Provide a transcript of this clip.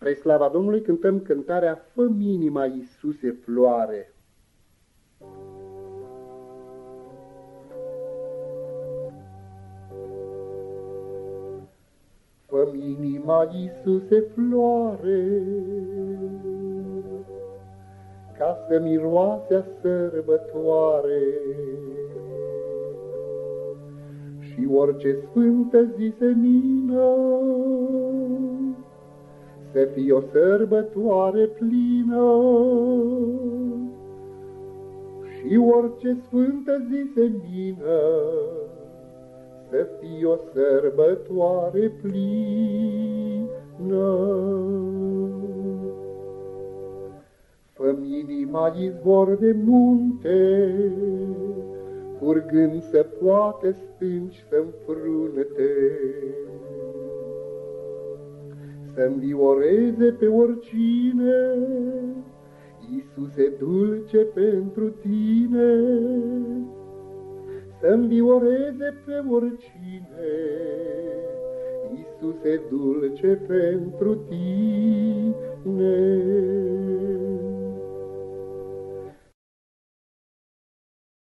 Spre slava Domnului cântăm cântarea Fă minima Iisuse floare. Fă minima Iisuse floare, ca să miroase sărbătoare. Și orice sfântă zi senină, să fie o sărbătoare plină. Și orice sfântă zi senină, să fie o sărbătoare plină. Fă-mi inima izvor de munte, curgând să poate stânci să-mi frunete să învioreze pe oricine, Iisuse dulce pentru tine, să învioreze pe oricine, Iisuse dulce pentru tine.